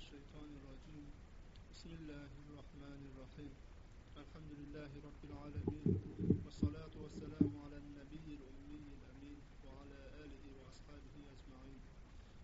الشيطان الرجيم بسم الله الرحمن الرحيم الحمد لله رب العالمين والصلاة والسلام على النبي الأمي الأمين وعلى آله وأصحابه أجمعين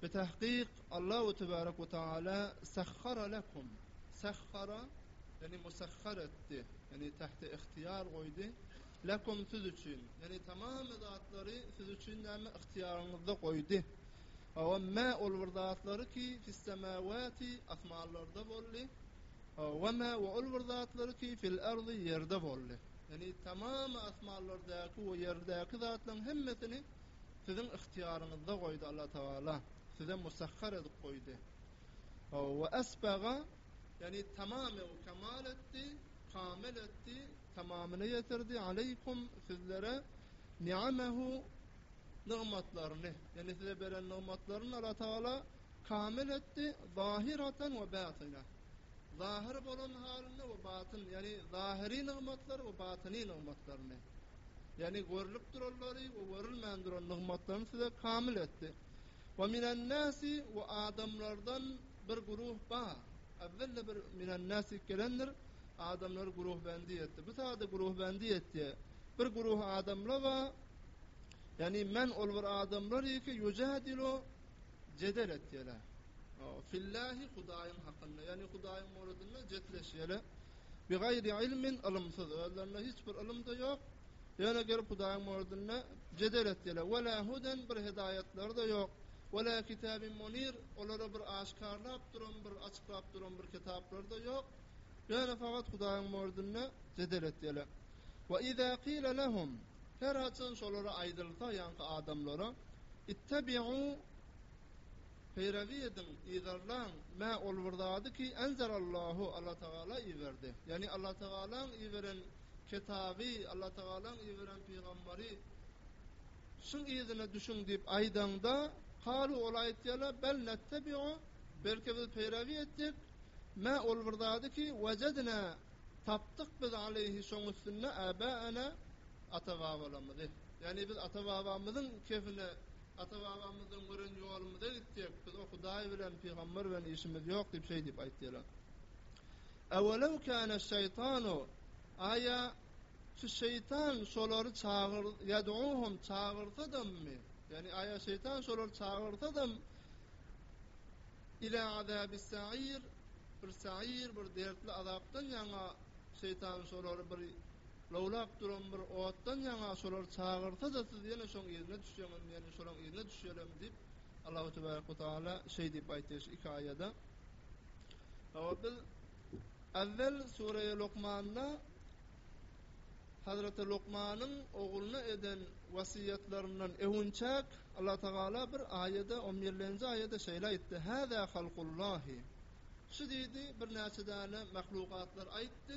Bitähkik, Allahu tebarek we taala sahhara lekum, sahhara, ýagny musahhar etdi, ýagny tähte ihtiýar goýdy, lekum, siz üçin, ýagny tamamy zatlary siz üçin näme ihtiýaryňyzda goýdy. Hawa, mä, ol bir zatlary ki, fissemawati, asmanlarda boldy, we mä, we ol bir zatlary ki, fil ardy, ýerde boldy. Ýagny tamamy asmanlardaky we ýerdäki zatlaryň hemmesini siziň ygtyýaryňyzda goýdy Alla Tagala size musahhar edip goýdy we esbaga ýagny tamamy we kemal etdi kamil etdi tamamyna ýetirdi aleýkum sizlere niamahu nygmatlaryny ýagny size beren nygmatlaryny Alla Tagala kamil etdi zahiratan we batyna zahyr bolan halynda we batyn ýagny zahyry nygmatlary we batyny nygmatlaryny Ýagny görlüp duranlary we görülmän duran nygmatlaryny size kamyl etdi. Ve minennâsi ve adamlardan bir guruh bar. Evvelde bir minennâs diýip gelendir. Adamlary guruhbendi etdi. Bu sada guruhbendi etdi. Bir guruh adamlar bar. Ýagny men ol bir adamlar ýeke ýujadilo jedel etýärler. Fillahi Hudaýyň hakynda. Ýagny Hudaýyň muradyna jetleşýärler. Bigaýry ylmin ylymsyz, özlerinde hiç bir ylym-da ýok, ýöne gelip Hudaýyň mördünde jedel etýärler. Wela huden, bir hedaýatlary-da ýok, wela kitabin munir, olara bir aşkarlap duran, bir açyklap duran bir kitaplary-da ýok, ýöne fakat Hudaýyň mördünde jedel etýärler. Wa iza qile lehum, her haçan şolara aýdylsa, ýaňky adamlara, ittabiu, Peýrawy ediň, yzarlaň, mä, ol bir zady ki, enzelallahu, Allatagala iberdi. Ýagny Allatagalaň iberen kitaby, Allatagalaň iberen pygambary, şuň yzyna düşüň diýip aýdaňda, kalu, olar aýtýarlar, bel nettebi'u, belki biz peýrawy etdik, mä, ol bir zady ki, wejednä, tapdyk biz aleýhi, şoň üstünde, äbä'enä, ata-babalarymyzy. Ýagny biz ata-babamyzyň kefine Ata-babamyzdan gören ýolumyza gitsek, biz o Hudaý bilen, pygamber bilen işimiz ýok diýip şeý diýip aýtýarlar. Awelew kana şeýtanu aýa şu şeýtan şolary çagyr ýaduhum çagyrsadammy? Ýani aýa şeýtan şolary çagyrsadam ila azabis sair bir sair bir dertli azapdan ýaňa şeýtan şolary bir Lowlap duran bir otdan ýaňa şolar çagyrsa-da siz ýene şoň yzyna düşeňizmi, ýene şolaň yzyna düşýärem diýip, Allahu tebarek we taala şeý diýip aýtýar şu iki aýada. Hawa, biz Awwel Sureýe Lokmanda Hazreti Lokmanyň ogluna eden wasiýatlaryndan öwünçäk Allah Tagala bir aýada, on birlenji aýada şeýle aýtdy, Hâzâ halkullâhi. Şu diýdi, birnäçe däne mahlukatlar aýtdy,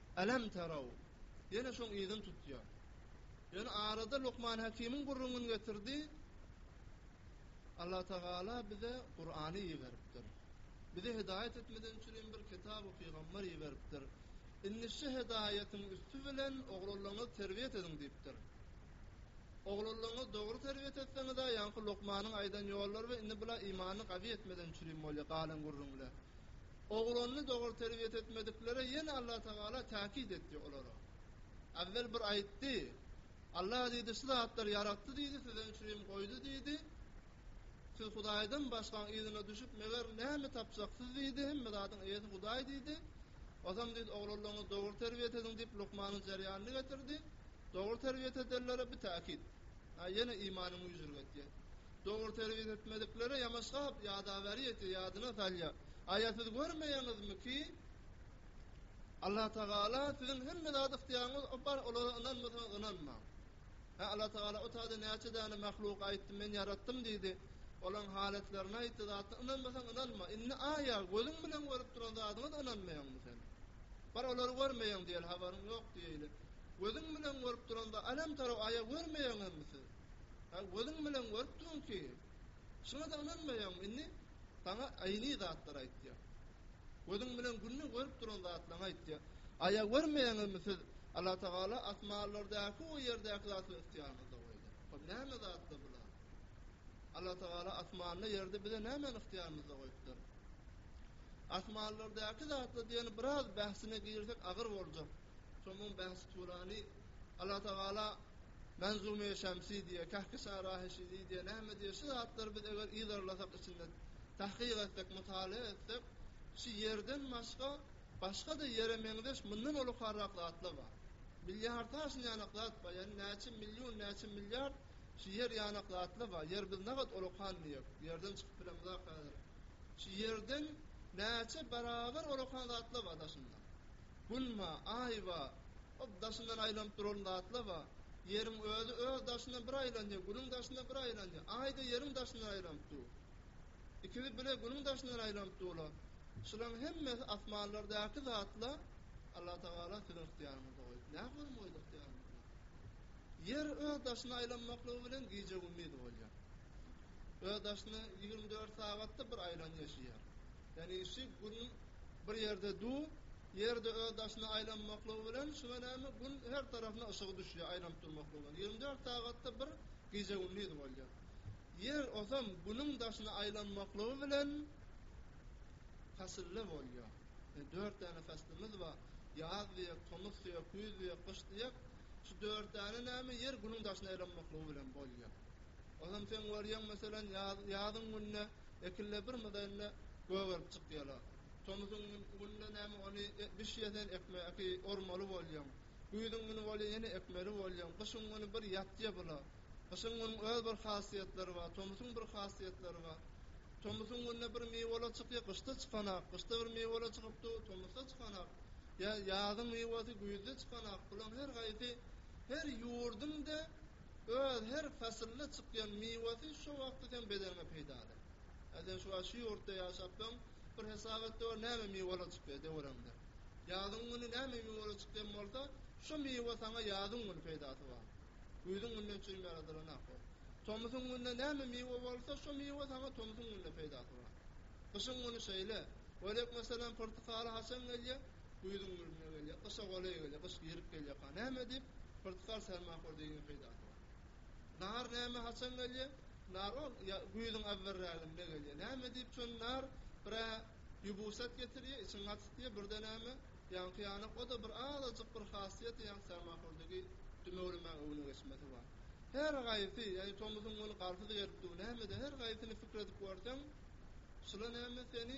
Alam taraw ýene şoň yzyn tutýar. Ýöne arada Lukman Hakimiň gürrüňini getirdi, Allatagala bize Kurany iberipdir. Bize hidaýat etmeden üçinem bir kitaby pygamber iberipdir. Indi şu hidaýatyň üsti bilen oglanlaňyzy terbiýet ediň diýipdir. Oglanlaňyzy dogry terbiýet etseňiz-ä ýaňky Lukmanyň aýdan ýollary we indi bula imanyny gawy etmeden üçinem bolýar galan gürrüňler. Ogluny dogry terbiýet etmediklere ýene Allatagala täkit etdi olara. Äwwel bir aýtdy, Allah diýdi şu zatlary ýaratdy diýdi, size üçin goýdy diýdi. Siz Hudaýdan başgaň yzyna düşüp meger näme tapjaksyz diýdi, hemme zadyň eýesi Hudaý diýdi. Ozam diýdi oglanlaryňyzy dogry terbiýet ediň diýip Lukmanyň jerýanyny getirdi. Dogry terbiýet edenlere bir täkit. A ýene imanyň güýjüni gitýär. Dogry terbiýe etmedikleri ýamaşgap ýadaweri etýär, ýadyna salýar. Aýa siz görmeýäňizmiki, Allatagala siziň hemme zat ykdyýaryňyz bar, olara ynanmasaňyz ynanmaň. Hä, Allatagala o taýda näçe däne mahlugy aýtdy, men ýaratdym diýdi. Olaň halatlaryny aýtdy, zatlaryny ynanmasaň ynanma. Indi aýa, gözüň bilen görüp duran zadyňa-da ynanmaýaňmy sen? Bar olary görmeýäň diýeli, habaryň ýok diýeli. Gözüň bilen görüp duranda alem tarap aýa görmeýäňemi siz? Hä, gözüň bilen görüp durun ki, şuňa-da ynanmaýaňmy indi? Saňa aýny zatlar aýtýar. Gözüň bilen günde görüp duran zatlaryňy aýtýar. Aýa görmeýäňemi siz? Allatagala asmanlardaky we ýerdäki zatlary ygtyýaryňyzda goýdy. Hop, näme zatlar bular? Allatagala asmanda, ýerde bize nämäni ygtyýarymyzda goýupdyr? Asmanlardaky zatlar diýeni biraz bähsine girsek agyr boljak. Tomuň bahsy turaly Allah Tagala Manzume-i Şamsi diýýär, Kahkşa Rahişi diýýär, näme diýýär? Şu zatlary biz eger yzarlasak içinde, tahkyk etsek, mutalaa etsek, şu ýerden başga, başga-da ýere meňzeş mundan ulukarrak zatlar bar. Milliarda aşynýanak zat bar, ýagny näçe million, näçe milliard şu ýer ýanak zatlar bar. Ýer biz nagat ulukan diýýäk, ýerden çykyp bilemizok häzir. Şu ýerden näçe barabar ulukan zatlar bar daşynda. Gün ba, Aý ba, o daşyndan aýlanyp duran zatlar ba. Ýeriň özi öz daşyndan bir aýlanýar, Günüň daşyndan bir aýlanýar. Aý-da Ýeriň daşyndan aýlanyp dur. Ikisi bile Günüň daşyndan aýlanyp durlar. Şularyň hemmesi asmanlardaky zatlar Allatagala siziň ygtyýaryňyzda goýdy. Näme bolsun bu ygtyýaryňyzda? Ýer öz daşyndan aýlanmaklygy bilen gije-gündiz bolýar. Öz daşyndan ýigrimi dört sagatda bir aýlan geçýär. Ýagny şu Gün bir ýerde du, Ýerde öz daşyna aýlanmaklygy bilen şuňa näme Gün her tarapyna yşygy düşýär aýlanyp durmaklygy bilen. Ýigrimi dört sagatda bir gije-gündiz bolýar. Ýer osam Günüň daşyna aýlanmaklygy bilen pasylla bolýar. Ýagny dört däne paslymyz bar. Ýaz diýek, tomus diýek, güýz diýek, gyş diýek. Şu dörtdäne näme Ýer Günüň daşyna aýlanmaklygy bilen bolýar. Osam seň görýäň meselem ýazyň günde. Ekinler bir mydalynda gögerip çykýarlar. Tomuzyň günde näme ony bişýärsen ekmegi ormaly bolýaň. Güýzüň güni bolýa ýene ekmeli bolýaň. Gyşyň güni bir ýatýa bula. Gyşyň günüň öz bir hasiýetleri bar, tomusyň bir hasiýetleri bar. Tomusyň günde bir miwala çykýa, gyşda çykanak. Gyşda bir miwala çykyp dur, tomusda çykanak. Ýa ýazyň miwasy güýzde çykanak. Bulaň her haýsy her ýurduň-da Öz her paslynda çykýan miwesi şo wagtda seň bedeniňe peýdaly. Hä sen şu wagt şu ýurtda ýaşapsyň, bir hesap et dogry näme miweler çykýar döwrüňde. Ýazyň güni näme miweler çykýan bolsa, şo miwe saňa ýazyň güni peýdasy bar. Güýzüň gününe çenli ýaradylanyk ol. Tomsuň günde näme miwe bolsa, şo miwe saňa tomsuň günde peýdasy bar. Gyşyň güni şeýle. Welek meselem pyrtykaly haçan gelýär? Güýzüň gürrüňi gelýär, gyşa golaý gelýär, gyş girip gelýärka näme diýip, pyrtykar sermahor deýin peýdasy bar. Nar näme haçan gelýär? Nar ol güýzüň awwelräginde gelýär. Näme diýip çün nar bir-ä ýubusat getirýär, içiň gatyk diýýär, bir-de näme, ýaňky ýanak, o-da bir azajyk bir hasiýeti ýaňky sermahordaki dümewlemäň öňüne geçmesi bar. Her gaýsy, ýagny tomusyň güni garpyz geripdi, bu nämede, her gaýsyny pikir edip görseň, şula näme seni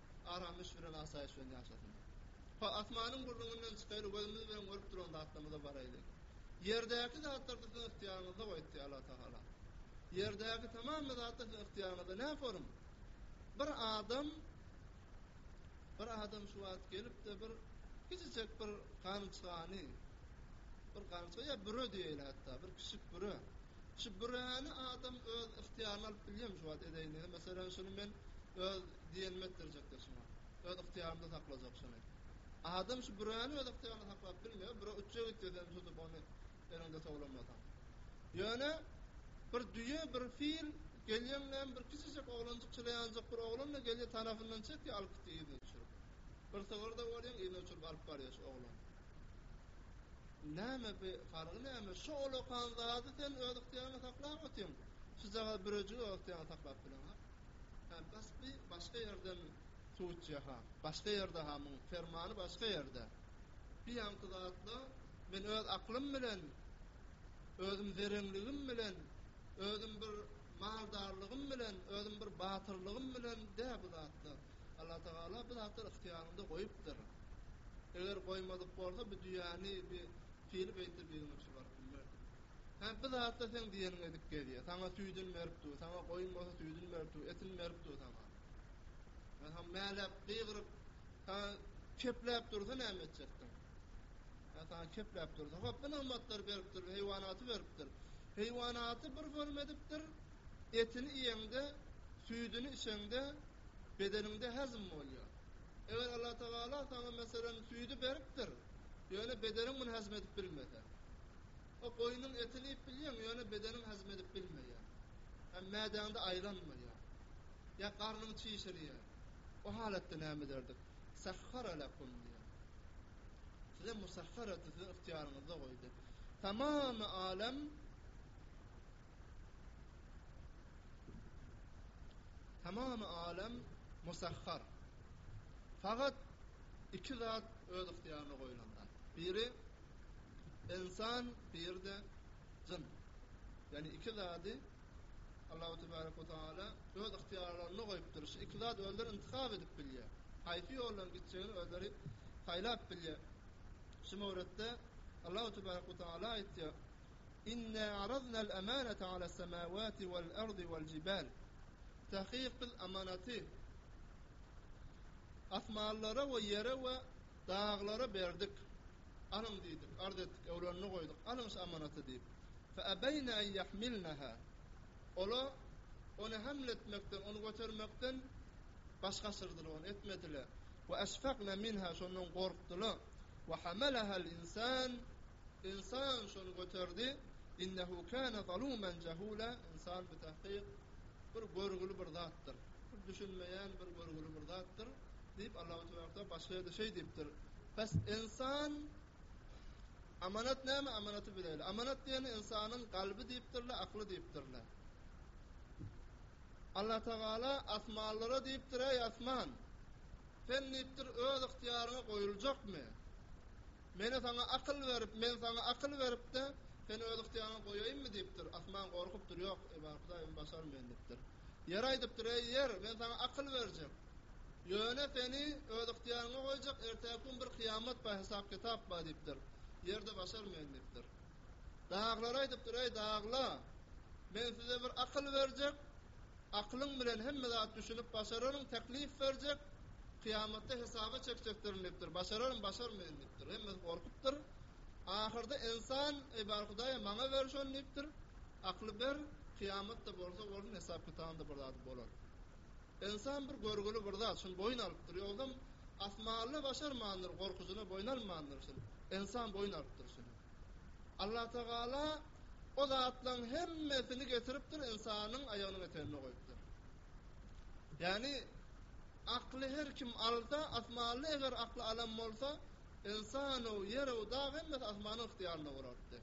Aramly şüre we asaýyş bilen ýaşasyn. Ho, asmanyň gürrüňinden çykaýly, gözümiz bilen görüp duran zatlarymyza baraýly. Ýerdäki zatlar-da siziň ygtyýaryňyzda goýupdy, Allatagala. Ýerdäki tamamy zatlar siziň ygtyýaryňyzda. Näforum, bir adam, bir adam şu wagt gelip-de bir kiçijek bir gamçgany, bir gamçga ýa büre diýeýli hatda, bir kiçijik büre, Şu büräni adam öz ygtyýaryna alyp bilýärmi şu wagt edeýin? Meselem, şuny men öz diýenime etdirjekdir şuňa. Öz ygtyýarymda saklajak şuny. Adam şu büräni öz ygtyýarynda saklap bilmeýär. Büre uçja gitse sen tutup ony eliňde towlamasaň. Ýöne bir düýe, bir fil gelýän näme bir kiçijek oglanjyk çylaýanjyk bir oglan-da gelýär tarapyndan çekýär alyp gitýär yzyna düşürip. Bir sygyr-da bolýar yzyna düşürip alyp barýar şu oglan. Näme bi fargy näme şu olakan zady sen öz ygtyýaryňda saklap otyň şujagaz birejigi öz ygtyýaryňda saklap bileň ha hä bas bi başga ýerden suwutja ha başga ýerde ha muň permany başga ýerde bi ýaňky zatla men öz aklym bilen özüm zerenligim bilen özüm bir maldarlygym bilen özüm bir batyrlygym bilen dä bu zatlar Allatagala bu zatlary ygtyýarymyza goýupdyr. Eger goýmadyk bolsa bu düýäni bi pil beýtse biziňe çybaryp bilmerdik. Hä bu zatlar seň diýeniňi edip gezýär. Saňa süýdin berip dur, saňa goýun bolsa süýdin berip dur, etini berip dur saňa. Men saňa mäläp, gygyryp, saňa kepläp dursa näme etjekdiň? Hä saňa kepläp dursa, hop bu nygmatlary beripdir, heýwanaty beripdir. Heýwanaty bir forma edipdir, Etini iýeňde, süýdüni içeňde bedeniňde hezm bolýar. Eger Allatagala saňa meselem süýdi beripdir, ýöne bedeniň muny hezm edip bilmese. O goýnuň etini iýip bilýäň, ýöne bedeniň hezm edip bilmeýär. Hem mädäňde aýlanmaýar. Ýa garnyň çişirýär. O halatda näme ederdik? Sahhara lekum diýýär. Size musahhar etdi, siziň ygtyýaryňyzda goýdy. Tamamy alem Tamamy alem musahhar. Fakat iki zat öz ygtyýaryna goýulanda. Biri ynsan, biride jyn. Ýagny iki zady Allahu tebaraka we taala öz ygtyýarlarynda goýupdyr. Şu iki zat özleri intihap edip bilýär. Haýsy ýoldan gitjegini özleri saýlap bilýär. Şu möwritde Allahu tebaraka we taala aýtýar. Inna araznal amanata ala samawati wal ardi wal jibal. Tahkyk biz amanaty asmanlara we ýere we daglara berdik. Alyň diýdik, arz etdik, öwrenini goýduk. Alyň şu amanaty diýip. Fe abeýne en ýahmilneha. Olar ony haml etmekden, ony götermekden baş gaçyrdylar, ony etmediler. We eşfakne minha, şondan gorkdular. We hamalahal insan, Ynsan şony göterdi, innehu kana zaluman jahula, ynsan bitähkik bir görgüli bir zatdyr, bir düşünmeýän bir görgüli bir zatdyr diýip Allahu tebaraka taala başga ýerde şeý diýipdir, Bes ynsan Amanat näme amanaty bileýli, amanat diýeni ynsanyň kalby diýipdirler, akly diýipdirler. Allah tagala asmanlara diýipdir, eý asman, sen diýipdir öz ygtyýaryňa goýuljakmy? Menä saňa akyl berip, men saňa akyl berip-de, seni öz ygtyýaryňa goýaýynmy? diýipdir. Asman gorkupdyr, Ýok, eý, bar Hudaý, men başaryn men diýipdir. Ýer aýdypdyr, Eý, ýer, men saňa akyl berjek. Ýöne seni öz ygtyýaryňa goýjak, ertäki gün bir kyýamat bar, hesap-kitap bar diýipdir. Ýer-de, Başaryn men diýipdir. Daglar aýdypdyr, Eý, daglar, men size bir akyl berjek, aklyň bilen hemme zat düşünip başararyn, teklip berjek, kyýamatda hesaba çekjekdirin diýipdir. Başararyn, başarmaýyn diýipdir. Hemmesi gorkupdyr. Ahyrda ynsan, Eý, bar Hudaýym, maňa ber şony diýipdir. Akly ber, kyýamat-da bolsa bolsun, hesap-kitapda bir zat bolar. Ynsan bir görgüli bir zat, şuny boýun alypdyr. Ýogsam, asmanly başarmandyr, gorkujyna boýun almandyr şuny. Ynsan boýun alypdyr şuny. Allatagala o zatlaryň hemmesini getiripdir, ynsanyň aýagynyň eteginde goýupdyr. Ýagny, akly her kim alsa, asmanly eger akly alan bolsa, ynsan-ow, ýer-ow, dag hemmesi asmanyň ygtyýarynda bolardy.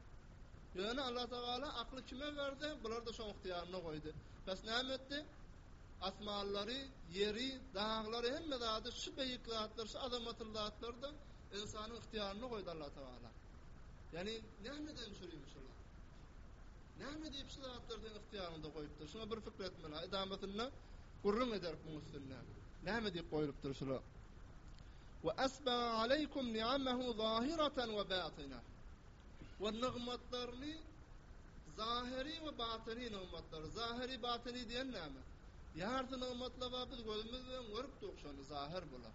Ýöne Allatagala akly kime berdi, bulary-da şoň ygtyýarynda goýdy. Bäs näme etdi? Asmanlary, ýeri, daglary, hemme zady, şu beýik zatlary, şu azamatly zatlary-da Ynsanyň ygtyýarynda goýdy Allah Tagala. Ýagny nämeden şu diýip şular? Näme diýip şu zatlar seň ygtyýaryňda goýupdyr? Şuňa bir pikir etmeli. Edamatynda gürrüň ederik bu üstünde. Näme diýip goýlupdyr şular? Wa asba alaykum ni'amahu zahiratan wa batina. Wa nygmatlaryny zahiri we batini nygmatlary. Zahiri batini diýen näme? Ýarty nygmatlar bar biz gözümiz bilen görüp duruk şony zahir bular.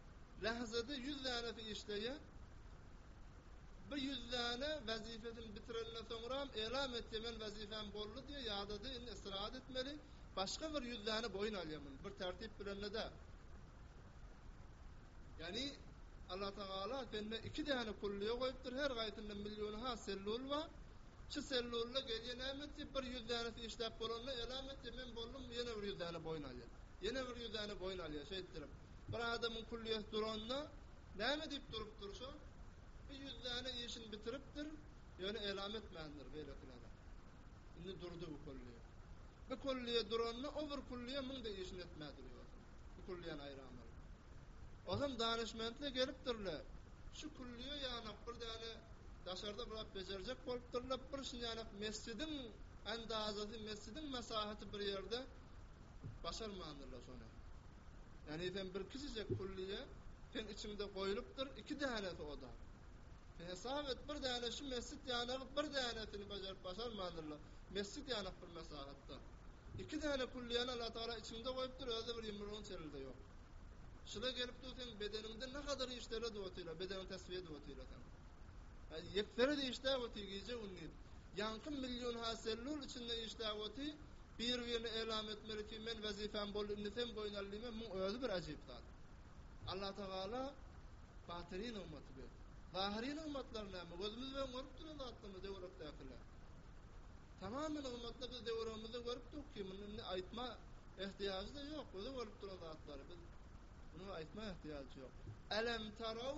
Lahzada ýüz dänesi işleýär. Bu ýüz däne wezipesini bitirenden soňram elam etýär, men wezipem boldy diýýär, ýadady, indi istirahat etmeli, başga bir ýüz däne boýun alýar muny, bir tertip bilende däl. Ýagny Allatagala sende iki däne kulliýe goýupdyr, her gaýsynda million ha sellul bar, şu sellulda gelýär näme etýär, bir ýüz dänesi işläp bolanda elam etýär, men boldum, ýene bir ýüz däne boýun alýar, ýene bir ýüz däne boýun alýar, şeýtdirip, Bir adamyň külýesi duranda, näme diýip durupdyr şo? Bir ýüz däne işini bitiripdir, ýöne elam etmändir beýlekilere. Indi durdy bu külýe. Bir külýe duranda, o bir külýe müňde işini etmädir ýogsa. Bu külýäni aýran bolup. Ozam danyşmentler gelipdirler. Şu külýe ýanak bir däne daşarda burap bejerjek bolupdyrlar. Bir şun ýanak mesjidiň andazasy, mesjidiň mesahaty bir ýerde başarmandyrlar şony. Enesem bir kiçijek kulliýe, seň içiňde goýlupdyr iki dänesi oda. Hesap et, bir däne şu mesjit ýanagyp bir dänesini bejerip başarmandyrlar. Mesjit ýanyp bir mesahatda. Iki däne kulliýäni Allatagala içiňde goýupdyr, özi bir ýumrugyň çelide ýok. Şula gelip dur seň bedeniňde ne kadar işlere dur otyr, bedeniň tesbih edip otyr sen. Ýeksere işläp otyr gije gündiz. Ýaňky millionha sellul içinde işläp otyr. Bir-birini elam etmeli ki men wezipäm boldy indi sen boýun al diýme muň özi bir ajyp zat. Allah Tagala batyny nygmaty berdi. Zahyry nygmatlar näme gözümiz bilen görüp duran zatlarmy döwrekdäkiler. Tamamy nygmatlar biz döwregimizde görüp durk ki muny indi aýtma ehtiýajy-da ýok göze görüp duran zatlary biz muny aýtma ehtiýajy ýok. Elem taraw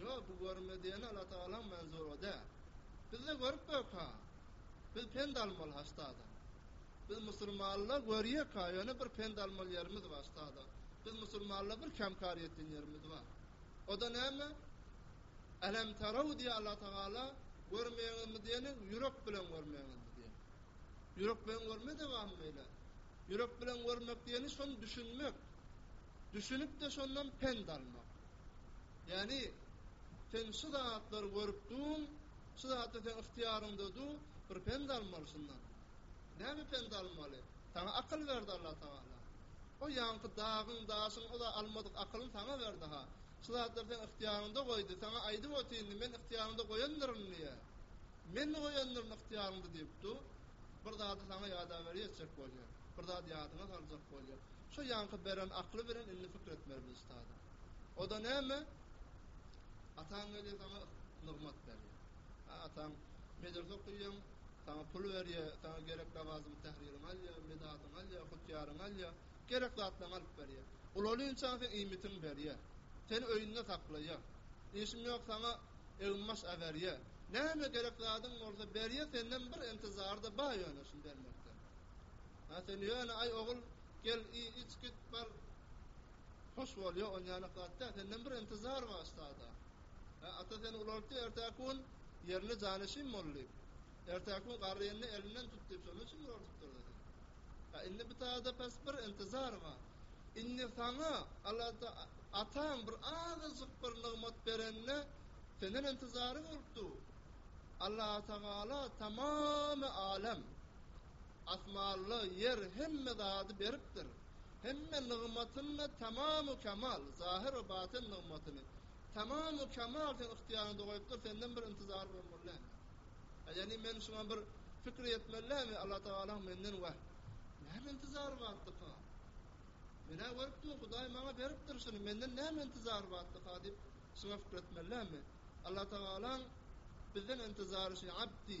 Ýo, bu görmediýeni Allatagalaň manzury dä. Bizde görüp ýok-a. Biz pend almaly, haştada. Biz musulmanla görýek-a, ýöne bir pend almaly ýerimiz bar, haştada. Biz musulmanla bir kamkar ýeten ýerimiz bar. O-da näme? Älem taraw diýýä Allatagala, görmeýäňizmi diýeni, ýürek bilen görmeýäňizmi diýýä. Ýürek bilen görmez-de barmy beýle? Ýürek bilen görmek diýeni şony düşünmek. Düşünip-de şondan pend almak. Ýagny, sen şu zatlary görüp dur, şu zatlar seň ygtyýaryňda dur, bir pent almaly şundan. Näme pent almaly? Saňa akyl berdi Allatagala. O ýaňky dagyň, daşyň, o zat almadyk akylyny saňa berdi-ha. Şu zatlary seň ygtyýaryňda goýdy. Saňa aýdyp otyr indi, men ygtyýaryňda goýandyryn diýýä. Men goýandyryn ygtyýaryňda diýip dur. Bir zady saňa ýadaweri etjek bolýar. Bir zat ýadyňa saljak bolýar. Şo ýaňky beren akyly bilen indi pikir etmeli biz ustada. O-da näme? Ataň gelýär saňa nygmat berýär. Ha, ataň medrese okuýaň, saňa pul berýär, saňa gerek lawazymy tähririňi alýar, medadyňy alýar, hutýaryňy alýar, gerek zatlaryňy alyp berýär. Ulaly üçin sen iýmitiňi berýär. Seni öýünde saklaýar. Işiň ýok saňa egin-maş aberýär. Näme gerek zadyň bolsa berýär, senden bir intizary-da bar ýöne şuny bermekden. Ha, sen ýöne aý ogul, gel iý, iç, git, bar, Hoş bolýa onýalak zat däl. Senden bir intizar bar stada. Hä, ata seni ulaltdy ertäki gün ýerine janyşym bol diýip. Ertäki gün garry indi elinden tut diýip şonuň üçin ulaltypdyr da seni. Hä, indi bu stada bes bir intizar bar. Indi saňa Alla ta ataň bir azajyk bir nygmat berende senden intizary bolupdy. Alla tagala tamamy alem Asmanda Ýer hemme zady beripdir. Hemme nygmatyny tamamy kemal, zahyr we batyn nygmatyny, tamamy kemal seň ygtyýaryňda goýupdyr, senden bir intizary bolmaly dälmi? He ýani men şuňa bir pikir etmeli dälmi, Allah Tagalaň menden weh, näme intizary batdyka? Men-ä görüpdim, Hudaý maňa beripdir şuny, menden näme intizary batdyka diýip, şuňa pikir etmeli dälmi? Allah Tagalaň bizden intizary şu, Abdi!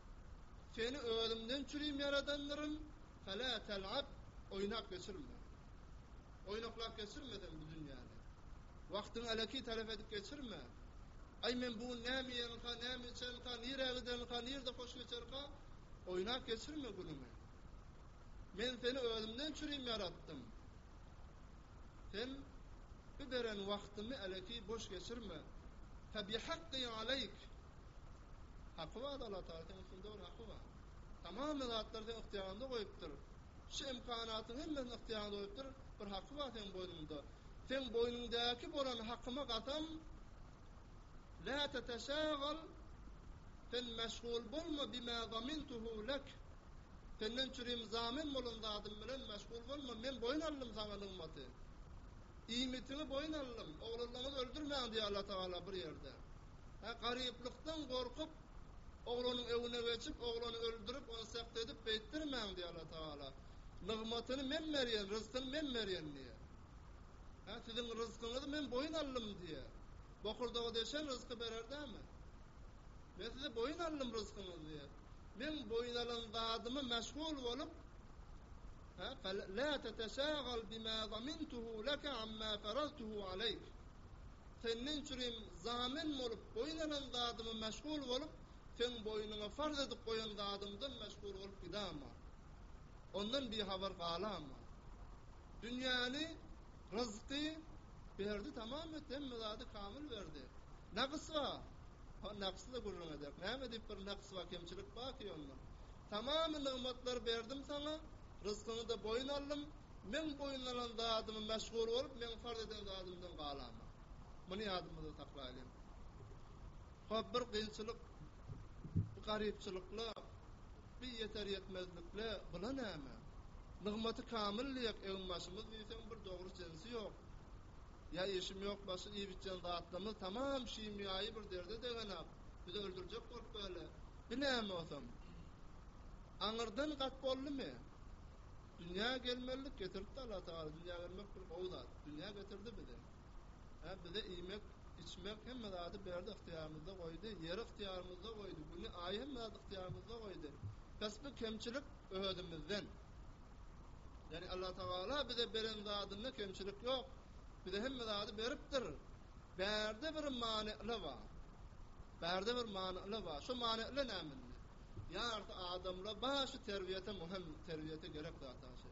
Seni özümden çürim ýaradandyryn, fela tel'ab, oýnap geçirme. Oýnaklap geçirme sen bu dünýäni. Wagtyňy aleki tarap edip geçirme. Aý men bu gün näme iýerin-ka, näme içerin-ka, nirä giderin-ka, nirde hoş geçer-ka? Oýnap geçirme günüňi. Men seni özümden çürim ýaratdym. Sen bu beren wagtymy aleki boş geçirme. Febihakki aleyk. Haky bar Alla Taala seň üstüňde bir haky bar. Tamamy zatlar seň ygtyýaryňda goýupdyr. Şu imkanatyň hemmesini ygtyýaryňda goýupdyr. Bir haky bar seň boýnuňda. Seň boýnuňdäki bolan hakyma gasam, La teteşagal Sen meşgul bolma bima zamintuhu lek Senden çürim zamin bolan zadym bilen meşgul bolma, men boýun aldym saňa nygmaty. Iýmitiňi boýun aldym. Oglanlaňyzy öldürmäň diýýär Allah Tagala bir ýerde. Hä, garyplykdan gorkup, oglanyň öňüne geçip, oglany öldürip, ony segt edip beýtdirmäň diýýär Allah Tagala. Nygmatyny men berýän, ryzkyny men berýän diýýär. Ä, siziň ryzkyňyzy men boýun aldym, diýýär. Bokurdagy deşen ryzky berer dämi? Men size boýun aldym ryzkyňyzy, diýýär. Men boýun alan zadyma meşgul bolup, ä, fe, lä teteşagal bimä zamintuhu leke ammä feraztuhu aleýk. Sen men çürim zamin bolup, boýun alan zadyma meşgul bolup, seň boýnuňa farz edip goýan zadyňdan meşgul bolup gidäma. Ondan bihabar galama. Dünýäni, ryzky, berdi tamam et, hemme zady kamyl berdi. Nakys ba? Ha, nakysyda gürrüň ederik. Näme diýip bir nakys ba, kemçilik ba ki onda? Tamamy nygmatlar berdim saňa, ryzkyňy-da boýun aldym, Meň boýun alan zadymy meşgul bolup, Meň farz eden zadymdan galama. Muny ýadymyzda saklaýlyň. Hop bir gynçylyk, bir garypçylykla, bir ýeter-ýetmezlikle, bula näme? Nygmaty kamyl diýek egin-başymyz diýseň bir dogry jensi ýok. Ýa işim ýok başy iýip içýän zatlamyz tamam şimiýaýy bir derde degenap, bizi öldürjek bolup bäle. Bi näme osam? Aňyrdan gat boldumy? Dünýä gelmelidik getiripdi Allatagala, dünýä gelmek bir gowy zat. Dünýä getirdi bizi. Hä bize iýmek, içmek hemme zady berdi ygtyýarymyzda goýdy, ýeri ygtyýarymyzda goýdy, güni, aýy hemme zady ygtyýarymyzda goýdy. Bes bu kemçilik özümizden. Ýagny Allah Tagala bize beren zadynda kemçilik ýok. Bize hemme zady beripdir. Bärde bir manyly bar. Bärde bir manyly bar. Şu manyly näme indi? Ýarty adamla ba şu terbiýete muhim terbiýete gerek zat aşy.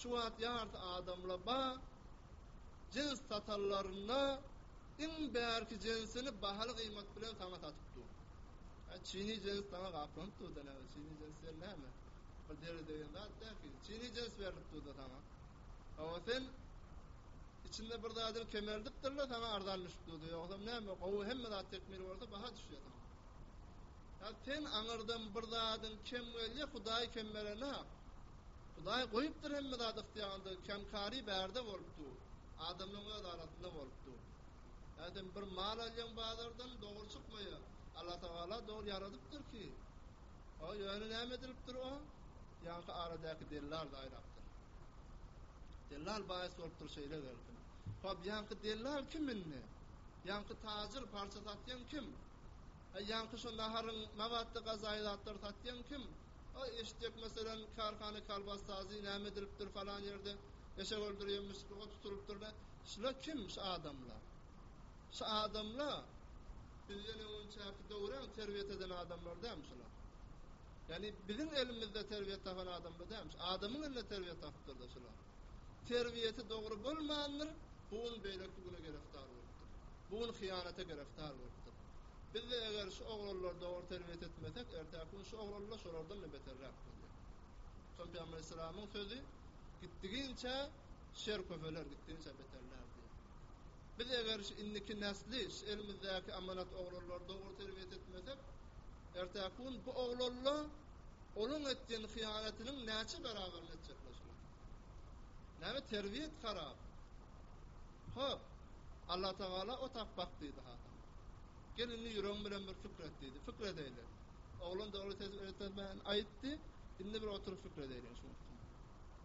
Şu wagt ýarty adamla ba jins satanlarynda iň bärki jinsini bahaly gyýmat bilen saňa satyp dur. Hä çini jins saňa gaplanyp durda näme çini jins sen näme? Bir deri degen zat däl ki. Çini jins berlip durda saňa. Hawa sen içinde bir zadyny kemerdipdirle saňa arzan düşüp durda ýogsam näme gowy hemme zat tekmil bolsa baha düşýär saňa. Hä sen aňyrdan bir zadyň kem gelýä hudaý kem bereni hak. Hudaý goýupdyr hemme zat yhtyýarly kemkary bärde bolupdy. Adamlaň öz arasynda bolupdy. Ädim bir mal alýaň bazardan dogry çykmaýa. Allah Tagala dogry ýaradypdyr ki. Ho ýöne näme edilipdir o? Ýaňky aradäki dellal da aýrapdyr. Dellal baýys bolupdyr şeýle gelsin. Hop ýaňky dellal kim indi? Ýaňky tajyr parça satýan kim? He ýaňky şo naharyň nabatda gazaýy zatlary satýan kim? Aý eşitjek meselem kärhana kolbas sazy näme edilipdir falan ýerde eşek öldürýämiş bu ot tutulypdyrda şular kim şu adamlar şu adamlar bizden öňünçäki döwüräň terbiýet eden adamlar dämi şular ýani biziň elimizde terbiýet tapan adamlar dämi şu adamyň elinde terbiýet tapypdyrda şular terbiýesi dogry bolmandyr, bu gün beýleki güne gerefdar bolupdyr. Bu gün hyýanata gerefdar bolupdyr. Biz-de eger şu oglanlary dogry terbiýet etmesek, ertäki gün şu oglanlar şolardan-da beterräk bolýar. Şol Pygamber Aleyhisselamyň sözi gitdiginçe şer köpeler, gitdiginçe beterlär diýen. Biz eger şu indiki nesli, şu elimizdäki amanat oglanlary dogry terbiýet etmesek, ertäki gün bu oglanlar onuň etdiýen hyýanatynyň näçe beraberini etjekler şular. Näme terbiýet harap. Hop. Allah Tagala otap bak diýdi hatyn. Gel indi ýüregiň bilen bir pikir et diýdi. Pikir edeýle. Oglan dogry ses öýtmän aýtdy. Indi bir oturyp pikir edeýle şuň üstüne.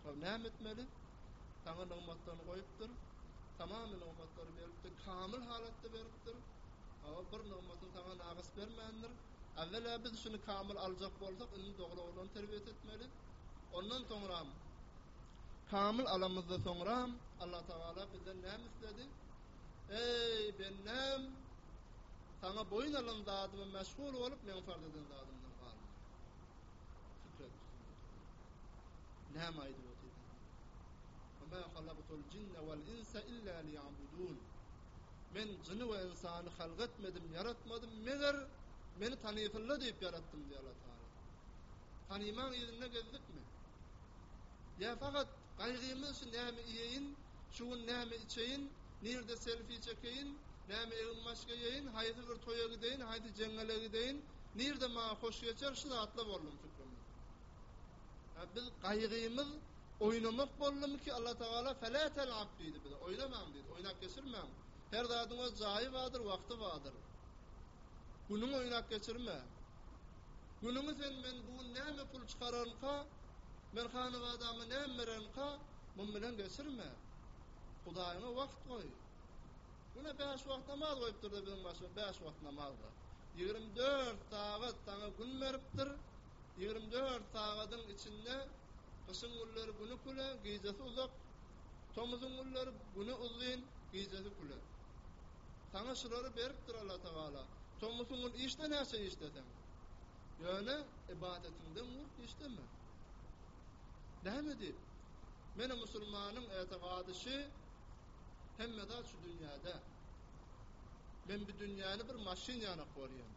Hop näme etmeli? Saňa nygmatlaryny goýupdyr. Tamam nygmatlary beripdir. Kamyl halatda beripdir. Hop bir nygmatyny saňa nagys bermändir. Äwwela biz şuny kamyl aljak bolsak, indi dogry oglany terbiýe etmeli. Ondan soňram kamyl alamyzda soňram Allah Tagala bizden näme isledi? Eý bendem, saňa boýun alan zadyma meşgul bolup, meň farz eden zadymdan galma. Fikret. Näme aýdyp otyr? Ama halaqtul jinne wal insa illa liyabudun. Men jyny we ynsany halk etmedim, ýaratmadym, meger, Meni tanysyl-la diýip ýaratdym diýýär Allatagala. Tanymaň yzynda gezdikmi? Ýa fakat gaýgymyz üçin näme iýeýin, şu gün näme içeýin, nirde selfi çekeýin, näme egin-baş geýeýin, haýsy bir toýa gideýin, haýsy jeňňele gideýin, nirde maňa hoş geçer, şu zatla boldum pikrimde. Ýa biz gaýygymyz oýnamak boldumyky? Allatagala Fela tel'ab diýdi bize. Oýnamaň diýdi. Oýnap geçirmäň. Her zadyň öz jaýy bardyr, wagty bardyr. Günüňi oýnap geçirme. Günüňi sen men bu gün näme pul çykararynka, men hanybadama näme bererinka, mum bilen geçirme. Hudaýyňa wagt goý. Güne bäş wagt namaz goýupdyr-da biziň başymyz bäş wagt namaz bar. Ýigrimi dört sagat saňa gün beripdir. Ýigrimi dört sagadyň içinde gyşyň günleri güni küle, gijesi uzak, tomuzyň günleri güni uzyn, gijesi küle. Saňa şulary beripdir Allatagala. Tomusyň gün işle näçe işleseň. Ýöne ybadetiňden gurt işleme. Näme diýip? Menä musulmanyň etegady şü, hemme zat şu dünýäde. Men bu dünýäni bir maşyn ýanak görýän.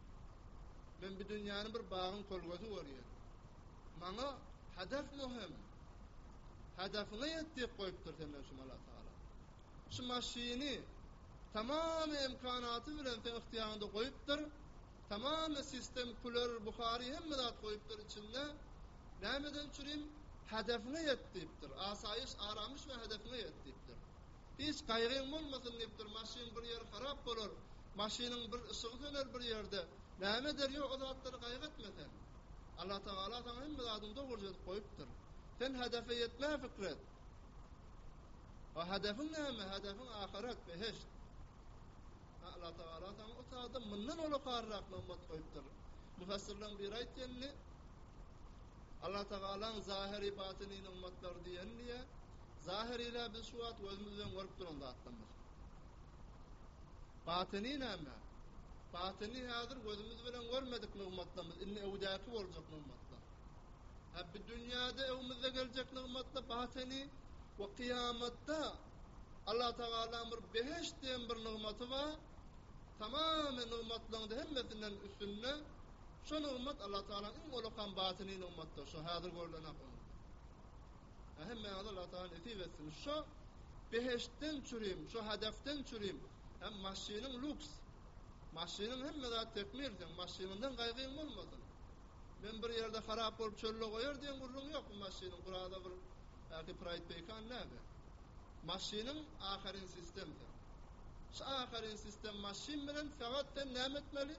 Men bu dünýäni bir bagyň kolgasy görýän. Maňa hedef möhüm. Hedefiňe ýet diýip goýupdyr senden şu Alla Taala. Şu maşyny tamam imkanaty bilen sen ygtyýaňda goýupdyr. Tamam sistem kuler Buhari hemme zat goýupdyr içinde. Nämeden çürim? Hedefiňe ýet diýipdir. Asaýyş, aramyş we hedefiňe ýet diýipdir. Hiç gaýgyň bolmasyn diýipdir, maşyn bir ýeri harap bolar, maşynyň bir yşygy söner bir ýerde, näme eder, ýok o zatlary gaýgy etme sen. Allatagala saňa hemme zadyňy dogruja edip goýupdyr. Sen hedefe ýetmä pikir et. O hedefiň näme, hedefiň ahyret, beheşt. Allatagala saňa o taýdan mundan ola karyrak nygmat goýupdyr. Müfessirleň biri aýtýandy. Allatagalaň zahiri batyny nygmatlar diýendi. Zahiri ile biz şu wagt gözümiz bilen görüp duran zatlarymyz. Batyny näme? Batyny häzir gözümiz bilen görmedik nygmatlarymyz, indi öwdäki boljak nygmatlar. Hep bu dünýäde öwmüzde geljek nygmatlar batyny we kyýamatda Allatagalaň bir behişt diýen bir nygmaty bar. Tamamy nygmatlaryň hemmesinden üstünde şo nygmat Allatagalaň iň olakan batyny nygmatdyr. Şo häzir görlen ak ony. Hemmäňize Allatagala nesip etsin. Şo behiştden çürim, şo hedefden çürim. Hem maşynyň luks. Maşynyň hemme zat tekmil. Sen maşynyňdan gaýgyň bolmasyn. Men bir ýerde harap bolup çölle goýar diýen gürrüň ýok bu maşynyň. Burada bir Ýa-da Pride Taycan näme? Maşynyň ahyryn sistemdir. Şu ahyryn sistem maşyn bilen sagat sen näme etmeli?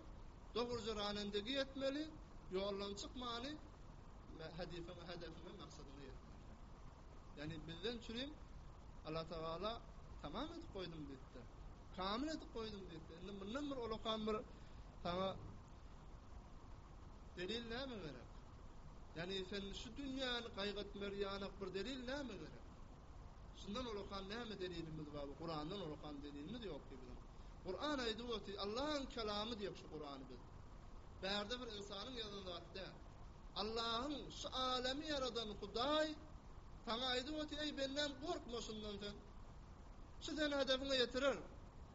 Dogruja ranende gi etmeli, ýoldan çykmaly, hedefiňe hedefiňe maksadyňa ýetmeli. Ýani bizden çürim Allah Tagala tamam edip goýdum diýipdir. Kamyl edip goýdum diýipdir. Indi mundan bir olakan bir saňa Delil näme gerek? Ýagny sen şu dünýäni gaýgytmer ýanak bir delil näme gerek? Şundan olakan näme delilimiz bar bu Kurandan olakan delilimiz ýok ki biziň. Kuran aýdyp otyr Allahyň kelamy diýek şu Kurany biz. Bärde bir ynsanyň ýazan zat däl. Allahyň şu alemi ýaradan Hudaý saňa aýdyp otyr eý bendäm gorkma şundan sen. Şu seni hedefiňe ýetirer.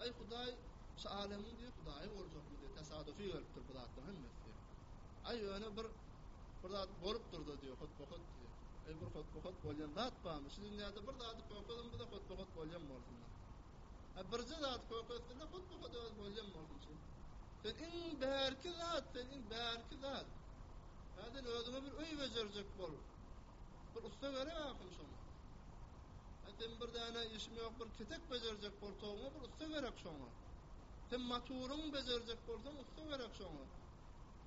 Aý Hudaý, şu alemiň diýip Hudaýy boljakmy diýip tasadufy gelipdir bu zatlar hemmesi. Aý ýöne bir bir zat bolupdyrda diýip hotpohot diýip. Aý bir hotpohot bolýan zat barmy? Şu dünýäde bir zady kökezem bize hotpohot bolýan bolsun. Ha birje zat kökezsene hotpohot öz bolýan bolsun şu. Sen iň bärki zat, sen iň bärki zat. Häzir özüňe bir öý bejerjek bol. Bir ussa gerek ahyry şoňa. Hä sen bir däne işiň ýok bir ketek bejerjek bolsaňa bir ussa gerek şoňa. Sen maturyň bejerjek bolsaň ussa gerek şoňa.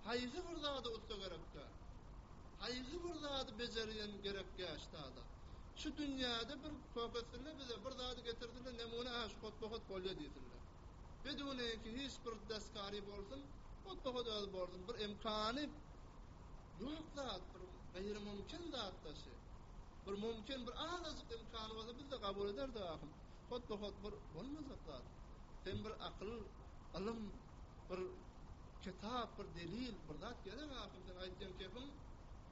Haýsy bir zada ussa gerekkä? Haýsy bir zady bejerýän gerek ýaşdada? Şu dünýäde bir köketsinler bize bir zady getirsinler nemune hä şu hotpohot bolýa diýsinler. Bedewiniňki hiç bir deskary bolsun hotpohot özi bolsun bir imkany Ýok zat, bir gaýrymumkin zat-da şi. Bir mumkin, bir azajyk imkany bolsa biz-de kabul ederdik ahym. Hotda-hot bir bolmajak zat. Sen bir akyl, ylym, bir kitap, bir delil, bir zat gerek ahym. Sen aýtýan kepiň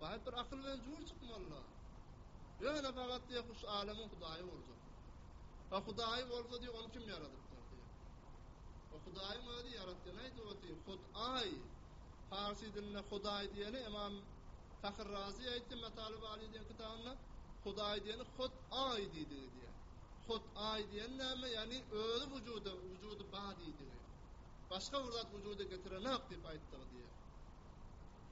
baý bir akyl bilen jur çykmaly-la. Ýöne pagat diýýär, huş alemiň hudaýy boljak. A hudaýy bolsa diýýär, ony kim ýaradypdyr diýýär. O hudaýyň özi ýaratýan-aý diýip otyr. Hut-aý! Parsy dilinde Hudaý diýeni Ymam Fahr Razy aýtdy, Matalib Aly diýen kitabynda Hudaý diýeni Hod Aý diýdigi diýýär. Hod Aý diýeni näme? Ýagny özi wujuda, wujudy ba diýdigi. Başga bir zat wujuda getirenok diýip aýtdygy diýýär.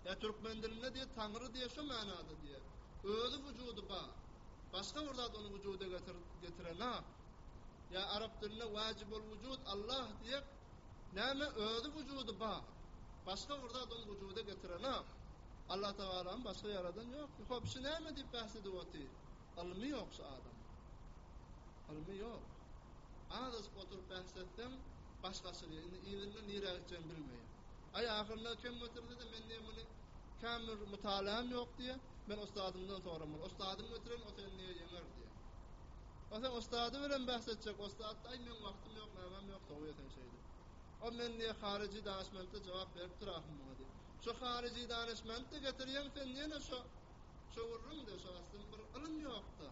Ýa türkmen dilinde diýýär, Taňry diýýär şu manada diýýär. Özi wujudy ba. Başga bir zat ony wujuda getirenok. Ýa arap dilinde Wajibul wujud Allah diýýär. Näme özi wujudy bar. Başga bir zat ony wujuda getirenok. Allah Tagalany başga ýaradan ýok. Hop şu näme diýip bäs edip oty. Ylmy ýok şu adamyň. Ylmy ýok. Azajyk oturyp bäs etseň başgaçygy. Indi yzyndan nirä gitjegini bilmeýär. Aý ahyrynda kim götürdide men diýen muny kän bir mutalaýam ýok diýýä. Men ustadymdan soramaly. Ustadyň götüren o seni niýe ýeňer diýýä. Osaň ustady bilen bäs etjek ustad aý meň wagtym ýok nämem ýok sow ýesen şeýdip. O men diýe haryjy danşmentde jogap beripdir ahym muňa diýip. Şo haryjy danşmentde getirýäň sen ýene şo şo gürrüňde şo aslyn bir ylym ýokda.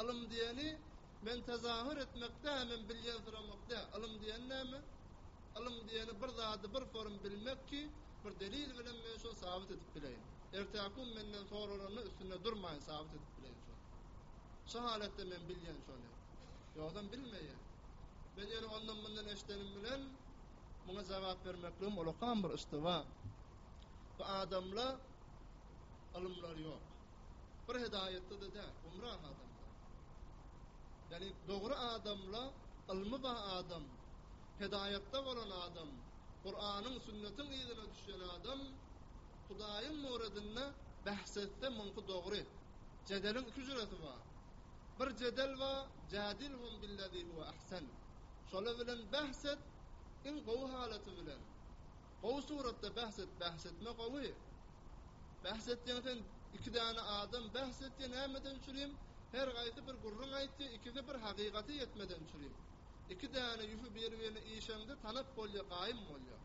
Ylym diýeni men tezahür etmek dä men bilýän syramak dä ylym diýen näme? Ylym diýeni bir zady bir forum bilmek ki, bir delil bilen men şony sabyt edip bileýin. Ertäki gün menden soralanda üstünde durmaýyn sabyt edip bileýin şony. Şu halatda men bilýän şony. Ýogsam bilmeýän. Men ýöne ondan mundan eşdenim bilen muňa jogap bermekligim ulakam bir yştyba. Bu adamla ylymlar ýok. Bir hidaýatda da däl, gumra adamlar. Ýani dogry adamla ylmy ba adam Hedayatda bolan adam, Kuranyň, Sünnetiň yzyna düşen adam Hudaýyň muradynda bahs etse muňky dogry. Jedeliň iki jüresi bar. Bir jedel bar, Jadilhum billezî huve ahsen. Şolar bilen bahs et iň gowy halaty bilen. Gowy suratda bahs et, bahs etme gowy. Bahs etýäň sen iki däne adam bahs etýä nämeden çürim? Her gaýsy bir gürrüň aýtýa, ikisi bir hakygaty ýetmeden çürim. Iki däne ýüpi biri-birine işeňde tanap bolýar, gaýym bolýar.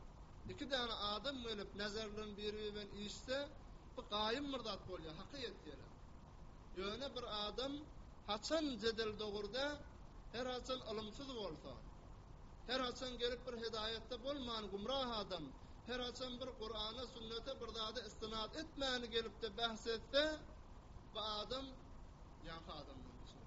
Iki däne adam gelip, näzerlerini biri-biriben işse, bu gaýym bir zat bolýar, haky ýetýärler. Ýöne bir adam haçan jedel dogurda, her haçan ylymsyz bolsa, her haçan gelip bir hedaýatda bolman gumrah adam, her haçan bir Kurana, sünnete bir zada istinad etmän gelip-de bäs etse, bu adam ýaňky adam bolup çykýar.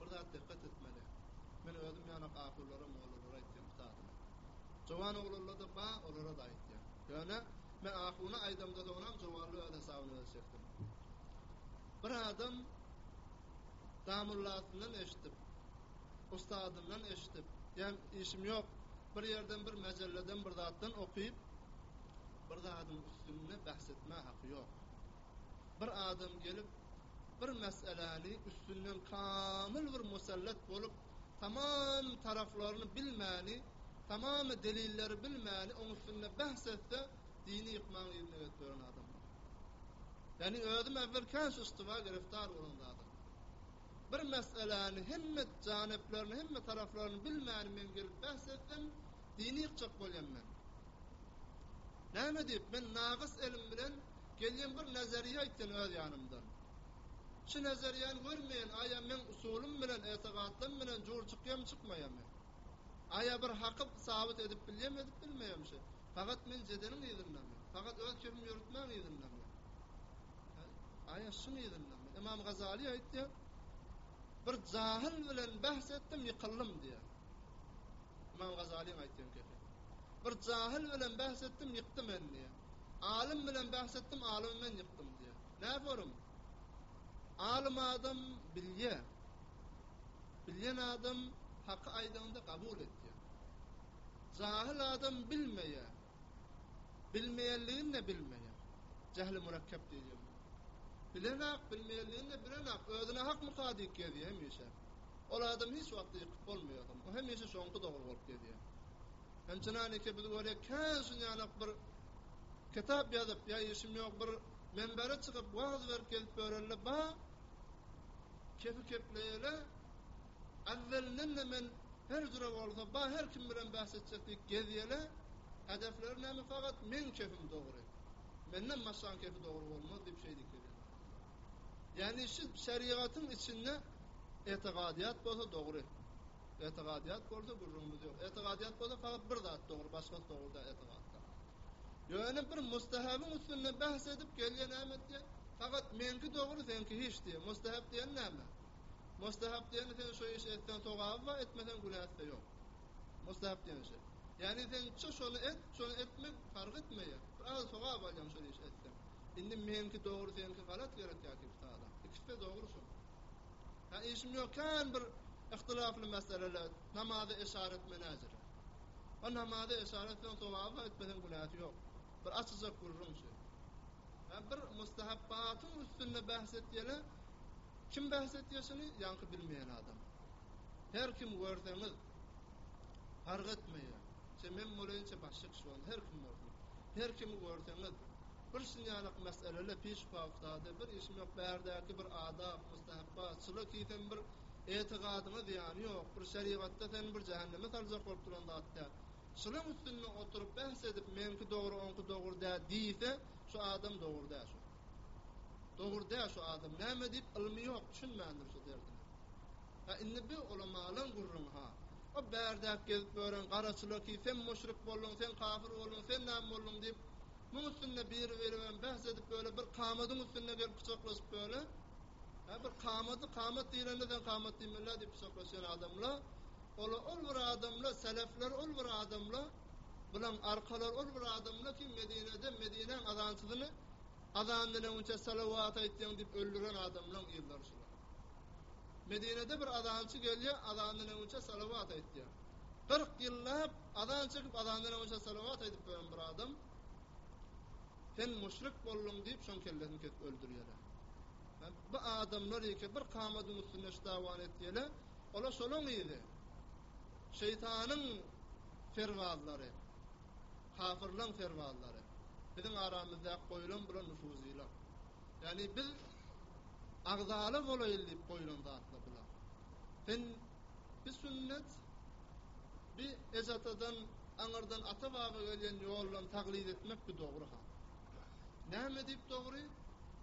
Bir zat dikkat etmeli. Men özüm ýaly gafurlara, mollalara aýtýan kitabyny. Jowan oglanlarda ba, olara da aýtýan. Ýöne men ahuna aýdamda soňam jowanly öz hesabyny öz çekdim. Bir adam damullasynyň eşitip, ustadyndan eşitip, ýan işim ýok. Bir ýerden bir mejelladan bir zatdan okyp, bir zadyň üstünde bäs etme haky ýok. Bir adam gelip bir meseläni üstünden kamyl bir musallat bolup, tamam taraflaryny bilmäni, tamamy delilleri bilmäni oň üstünde bäs etse, dini ýykmaň yzyna gidip ýören adam bolar. Ýagny özüm äwwel kän şu yştyba gereftar bolan zadam. Bir meseläni hemme janeplerini, hemme taraflaryny bilmäni men gelip bäs etsem, dini ýykjak bolýan men. Näme diýip, men nagys elim bilen Gelin bir nazarýa aýtyn öz ýanymdan. Şu nazarýany görmeýän aýa meň usulym bilen etigatlam bilen jur çykýamy çykmaýamy? Aýa bir haky sabyt edip bilýämi edip bilmeýämi şe? Pagat men jedeliň yzyndamy? Pagat öz kefim ýörütmäň yzyndamu? He? Aýa şuň yzyndamu? Imam Gazaly aýtýar, Bir jahyl bilen bäs etdim ýykyldym diýýär. Imam Gazalyň aýtýan kefi. Bir jahyl bilen bäs etdim ýykdy men diýýär. Alym bilen bahs etdim, alymy men ýykdym diýýär. Näforum? Alym adam bilýär. Bilýän adam haky aýdanda kabul etýär. Jahyl adam bilmeýär. Bilmeýänligini-de bilmeýär. Jähli murakkep diýýär. Bilenok, bilmeýänligini-de bilenok, özüne hakmy kadyk gezýär hemişe. Ol adam hiç wagtda ýykyp bolmaýar. O hemişe şoňky dogry bolup gezýär. Ençemänike biz görýä kän şunýalak bir kitap ýazyp ýa işim ýok bir menbere çykyp wagyz berip gezip ýörelle ba kefi kepleýele awwelindende men her jure bolsa ba her kim bilen bäs etjek diýip gezýele hedefleri näme fagat meň kefim dogry menden başgaň kefi dogry bolmaz diýip şeýdip gezýele ýagny şu şerigatyň içinde etikadyýat bolsa dogry Etigadyýat bolsa gürrüňimiz ýok. Etigadyýat bolsa faqat bir zat dogry, başgasy dogry däl etigatda. Ýöne bir mustahabyň üstünde bäs edip gelýän näme etýär? Faqat meňki dogry, seňki hiç diýýär. Mustahap diýeni näme? Mustahap diýeni sen şu işi etseň sogaby bar, etmeseň günäsi-de ýok. Mustahap diýen şey. Ýagny sen şu şuny et, şuny etme fark etmeýär. Bir az sogap alýaň şol işi etseň. Indi meňki dogry, seňki galat gerekýär ki bir tada. Ikisi-de dogry şol. Ýa işim ýok kän bir ihtilafly meseleler namaza eşar etme näjere. Ol namaza eşar etseň sogaby bar etmeseň günäsi ýok. Bir açyjak gürrüň şu. Ýa bir mustahabbatyň üstünde bäs etýele kim bäs etýä şuny ýaňky bilmeýän adam. Her kim görseňiz Parh etmeýär. Şe men boleýin, şe başga kişi bolsun, her kim bolsun. Her kimi görseňiz, bir şinýalak meselele piş pawkdady, bir işim ýok, bärdäki bir adap, mustahabba, çyla kiýsem bir etigadyňa zyýany ýok, bir şerigatda seni bir jähenneme saljak bolup duran zat däl. Şulaň üstünde oturyp bäs edip, meňki dogry, oňky dogry däl diýse, şu adam dogry däl şu. Dogry däl şu adam. Näme diýip, ylmy ýok, düşünmändir şu derdine. Hä, indi bi ulamalan gürrüň-hä. O bärdäp gezip ýören garaçylar ki, sen müşrik bolduň, sen kafir bolduň, sen näme bolduň diýip, muň üstünde biri-biri bilen bäs edip böle bir kamadyň üstünde gelip pyçaklaşyp böle, hä, bir kamady, kamat diýlende sen kamat diýmeli-hä diýip pyçaklaşýan adamla, ola ol bir adamla, selefler ol bir adamla, bilen arkalar ol bir adamla ki, Medinede, Medinäň azançysyny azan dileginçe salawat aýtýaň diýip öldüren adamlaň yzlary şular. Medinede bir azançy gelýär, azandan öňinçä salawat aýtýar. Kyrk ýyllap azan çekip, azandan öňinçä salawat aýdyp ýören bir adam, Sen muşrik bolduň diýip, şoň kellesini kesip öldürýärler. Bu adamlar ýeke bir kamadyň üstünde şu dawany etýärler. Olar şolaň yzy. Şeýtanyň serbazlary. Kafirlaň serbazlary. Biziň aramyzda goýlan bular nufuzylar. Ýagny biz agzala bolaýyl diýip goýlan zatlar bular. Sen bi sünnet, bi eje-atadan, aňyrdan ata-baba gelýän ýoldan taglyt etmek bi dogry hal. Näme diýip dogry?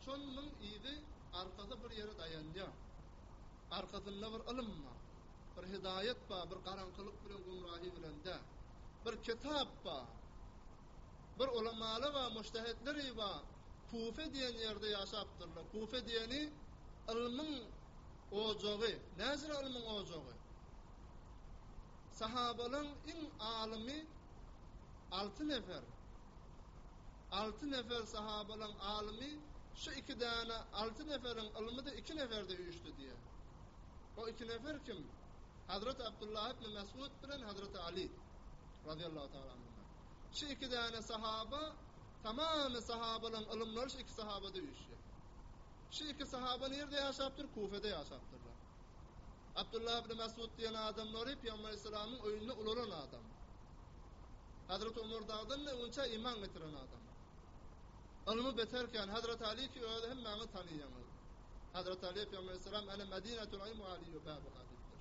Şonuň yzy, arkasy bir ýere daýanýar. Arkasynda bir ylym bar. Bir hidaýat bar, bir garaňkylyk bilen gümrahy bilen däl. Bir kitap bar. Bir ulamaly bar, mujtehitleri bar. Kufe diýen ýerde ýaşapdyrlar. Kufe diýeni ylmyň ojagy. Näjili ylmyň ojagy? Sahabalaň iň alymy alty nefer. Alty nefer sahabalaň alymy şu iki däne alty neferiň ylmy-da iki neferde üýşdi diýýär. O iki nefer kim? Hazrat Abdullah ibn Mesud bilen Hazrat Ali radiyallahu taala anhuma. Şu iki däne sahaba tamamy sahabalaň ylymlary şu iki sahabada üýşýär. Şu iki sahaba nirde ýaşapdyr? Kufede ýaşapdyrlar. Abdullah ibn Masud diýen adamlary Pyýamber Islamyň öýünde ulalan adam. Hazrat Umar dagdan ne unça iman getiren adam. Ylmy beterken Hazrat Ali ki özi hem maňa tanýaňyz. Hazrat Ali Pyýamber Islam ana Madinatul ilm wa Ali babu haditdir.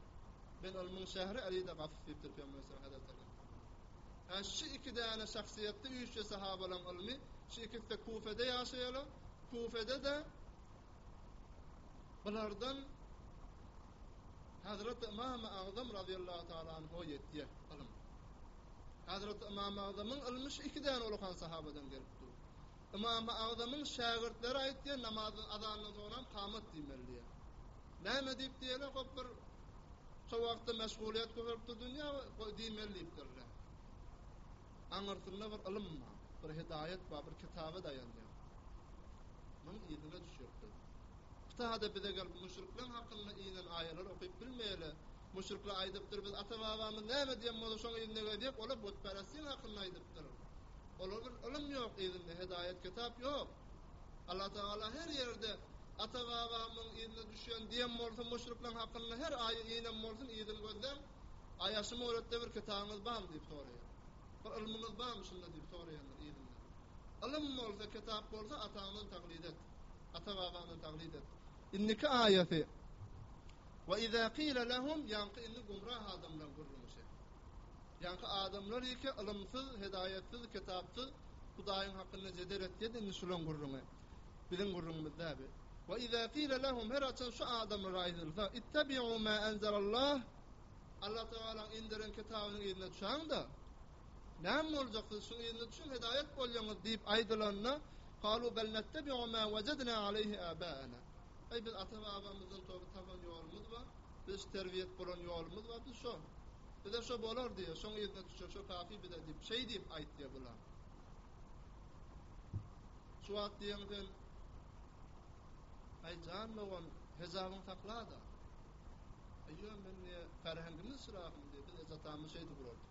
Men ylmyň şähri Ali de gafyf diýipdir Pyýamber Islam Hazrat Ali. Hä, şu iki däne şahsyýetde üýşje sahabalaň ylmy, şu ikisi-de Kufede ýaşaýala, Kufede-de bulardan Hazreti Ymamy Agzam razyýallahu taala anho ýetýä ylym. Hazreti Ymamy Agzamyň ylmy şu iki däne ulakan sahabadan gelip dur. Ymamy Agzamyň şägirtleri aýtýa namazdan azandan soňam kamat diýmeli diýýä. Näme diýip diýýäler, hop bir Şo wagtda meşgulyýet köpelipdir dünýä we goý diýmeli diýipdirler. Aňyrsynda bir ylym bar, bir hidaýat bar, bir kitaba daýanýar. Munuň yzyna düşýärdi. Bu taýda bize gelip müşrikler hakynda inen aýalar okyp bilmeýärler. Müşrikler aýdypdyr, biz ata-babamyz näme diýen bolsa şoň yzyna gelýäk, olar butperestler hakynda aýdypdyr. Olar bir ylym ýok yzynda, hidaýat kitap ýok. Allatagala her ýerde ata-babamyň yzyna düşýän diýen bolsa muşryklaň hakynda her aýy inem bolsun yzyny gözläň Aýaşy Mowletde bir kitabyňyz barmy diýip soraýar. Bir ylmyňyz barmy şunda diýip soraýandyr yzyndan. Ylym bolsa kitap bolsa ataňdan taglyt et. Ata-babaňdan taglyt et. Indiki aýaty Wa iza qila lahum ýaňky indi gumrah adamlaryň gürrüňi şeýle. Ýaňky adamlar ýeke ylymsyz, hedaýatsyz, kitapsyz Hudaýyň hakynda jedel etýärdi, indi şularyň gürrüňi, biziň gürrüňimiz däbi. Wa iza qila lahum her haçan şu adamlara aýdylsa, ittabiu ma anzalallah, Allah Tagalaň indiren kitabynyň yzyna düşäňda, näme boljak siz şuň yzyna düşüň hedaýat bolýaňyz diýip aýdylanda, kalu bel nattabiu ma wajadna aleýhi abaana. Aý biz ata-babamyzdan tapan ýolumyz bar, biz terbiýe et bolan ýolumyz bar, biz şo. Bize şo bolar diýýär, şoň yzyna düşer, şo Safi bize diýip, şeý diýip aýt diýýär bular. Şu wagt diýeň sen, Aý jan dogan, hejabyňy sakla-da. Aýýo, men diýe, pärheňgimiz şyrahym diýe, biz eje-atamyz şeýdip urardyk.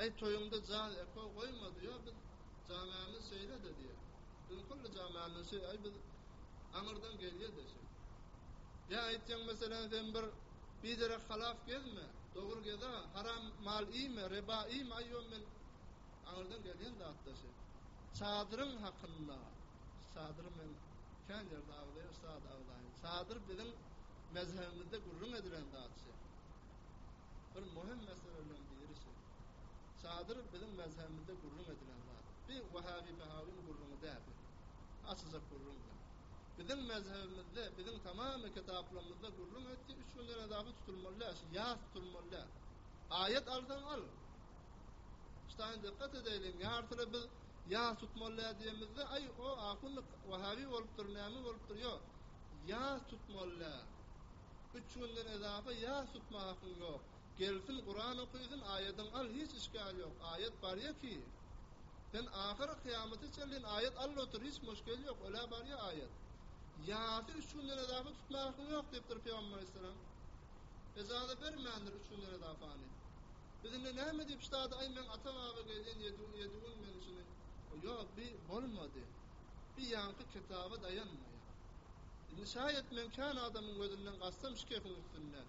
Aý toýuňda jan eko goýma diýýär, biz jamämiz şeýle-de diýýär. Biziň külli jamämiz şeý, aý biz aňyrdan gelýä-de şeý. Ýa aýtjaň meselem sen bir Biderek halaf gezme, dogry gez-a, haram mal iýme, reba iýme, aýýom men aňyrdan gelýän datdaşy. Çadyryň hakynda, çadyry men kän ýerde agzaýan şat agzaýyn. Çadyr biziň mezhebimizde gürrüň edilen zat şi. Bir möhüm meseleleriň biri şi. Çadyr biziň mezhebimizde gürrüň edilen zat. Bir wahabi-pehawiň gürrüňi däl. Açyjak gürrüň bilen. Biziň mezhebimizde, biziň tamamy kitaplarymyzda gürrüň etdi, üç günden edaby tutulmaly däl, şu ýas tutulmaly däl. Aýat alsaň al. Ştaýyn dykgat edeýliň, ýartylar biz ýas tutmaly däl diýemizde, aý, o, ahun wahabi bolupdyr, näme bolupdyr, ýok. Ýas tutmaly däl. Üç günden edaby ýas tutmaga hakyň ýok. Gelsin Kuran okysyn aýadyň al hiç işgäl ýok aýat barýa ki sen ahyry kyýamata çenlin aýat al otur hiç muşkil ýok ölä barýa aýat ýasy üç günde nezafa tutma hakyň ýok diýipdir pygamber aleyhisselam ejaza bermändir üç günde nezafany biz indi näme diýip ştady aý meň ata baba gelýän ýedi gün ýedi gün men şuny ýok bi bolmady bi ýaňky kitaba daýanmaýar indi şaýat men kän adamyň gözünden gassam şikefiň üstünde.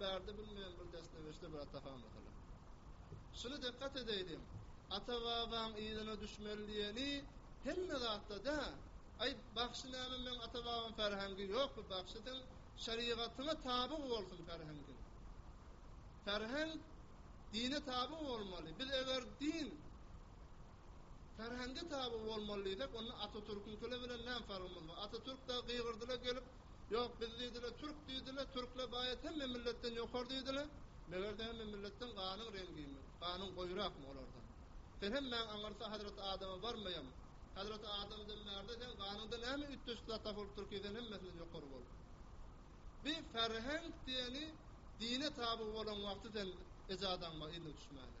Bärde bilmeýän bir desneweçde bir ata han masalan. Şuny dikkat edeýdiň. Ata-babaň yzyna düşmeli diýeni hemme zatda da. Aý, bagşy näme meň ata-babam ferhengi ýok bu bagşy sen şerigatyňa tabyg bolsun ferhengiň. Ferheng dine tabyg bolmaly. Biz eger din ferhenge tabyg bolmaly diýsek onda Atatürküňkiler bilen näme fargymyz bar? Atatürk dagy gygyrdyla gelip Ýok, biz diýdiler, türk diýdiler, türkler baýat hemme milletden ýokar diýdiler. Meger-de hemme milletden ganyň reňgimi, ganyň goýurakmy olardan. Sen hem maň aňyrsa Hazreti Adama barmaýam. Hazreti Adamdan bärde seň ganyňda näme üýtgeşik zat bar bolupdyr ki, sen hemmesinden ýokary bol. Bi ferhenk diýeni dine taby bolaň wagty sen eje adamyňa ýüzüňi tutmaýla.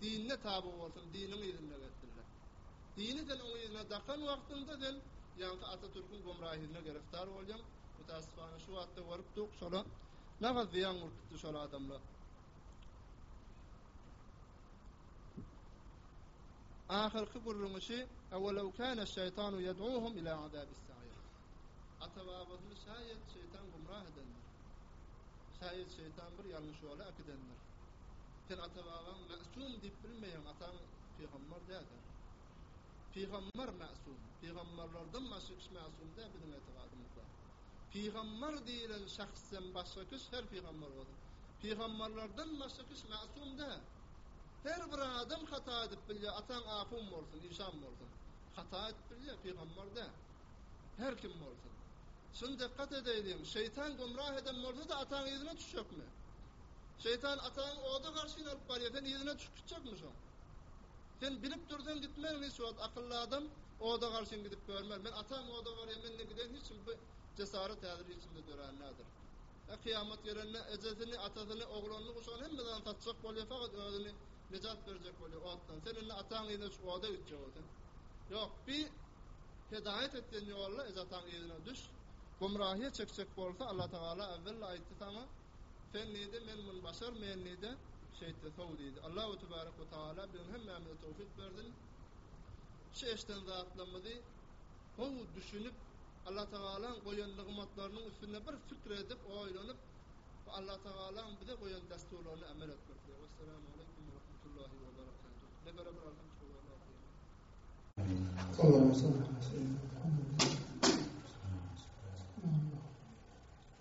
Dinine taby bolsaň, diniň yzynda gezdirler. Dini sen oň yzyna dakan wagtyňda sen ýaňky Atatürküň gomrahyzyna gereftar bolýaň. Mutasyfana şu wagtda görüpdik, şola nagat zyýan urkupdy şol adamlar. Ahyrky gürrüňi şi, Awalaw kana şeýtanu yed'uhum ila azabis sa'ir. Ata-babasyny şaýat şeýtan gomrah edendir. Şaýat şeýtan bir ýalňyş ýola äkidendir. Sen ata-babaň mäsum diýip bilmeýäň, ataň pygambar däldir. Pygambar mäsum. Pygambarlardan başga kişi mäsum däl biziň etigadymyzda. Pygambar diýilen şahsdan başga kişi her pygambar bolsun. Pygambarlardan başga kişi mäsum däl. Her bir adam hata edip bilýär, ataň ahun bolsun, işan bolsun. Hata edip bilýär, pygambar däl. Her kim bolsun. Şuny dikkat edeýliň, şeýtan gümrah eden bolsa-da ataň yzyna düşjekmi? Şeýtan ataň oda garşyny alyp barýar, sen yzyna düşüp gitjekmişiň. Sen bilip dursaň gitmegin hiç wagt, akylly adam oda garşyn gidip görmez. Men atam oda barýar, men indi gideýin hiç kim bu jesaret häzir hiç kimde dörän däldir. Ýa kyýamat gelende ejesini, atasyny, oglanyny, guşagyny hemme zadyny satjak bolýar, fakat özüni nejat berjek bolýar otdan. Sen indi ataň yzyna düşüp oda gitjek bolsaň. Ýok, bi hedaýat etdilen ýolda eje-ataň yzyna düş. Gumrahyýa çekjek bolsa Allatagala äwwel-le aýtdy saňa, Sen nide men mun başar men nide şeýtde sow diýdi. Allahu tebarek we taala biziň hemmämize towfik bersin. Şu eşden zatlarymyzy gowy düşünip Allah tagalaň goýan nygmatlarynyň üstünde bir fikir edip oýlanyp we Allah tagalaň bize goýan dessurlaryna amel etmekde. Wessalamu aleýkum we rahmetullahi we berekatuh. Nebere bir alham çykyp Allah'a emanet olun.